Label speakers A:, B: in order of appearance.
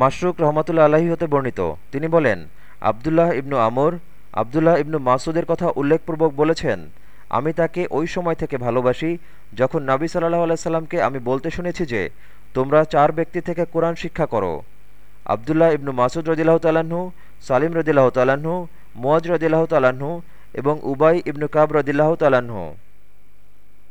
A: মাসরুক রহমতুল্লা আলাহি হতে বর্ণিত। তিনি বলেন, আবদুল্লাহ ইবনু আমর, আবদুল্লাহ ইবনু মাসুদের কথা উল্লেখপূর্বক বলেছেন, আমি তাকে ওই সময় থেকে ভালোবাসি যখন নাবি সাল্লাহ আলাইসাল্লামকে আমি বলতে শুনেছি যে, তোমরা চার ব্যক্তি থেকে কোরআন শিক্ষা করো। আবদুল্লাহ ইবনু মাসুদ রদিল্লাহ তালাহু সালিম রদিল্লাহ তালাহু মোয়াজ রদিল্লাহ তালাহু এবং উবাই ইবনু কাব রদিল্লাহ তালাহু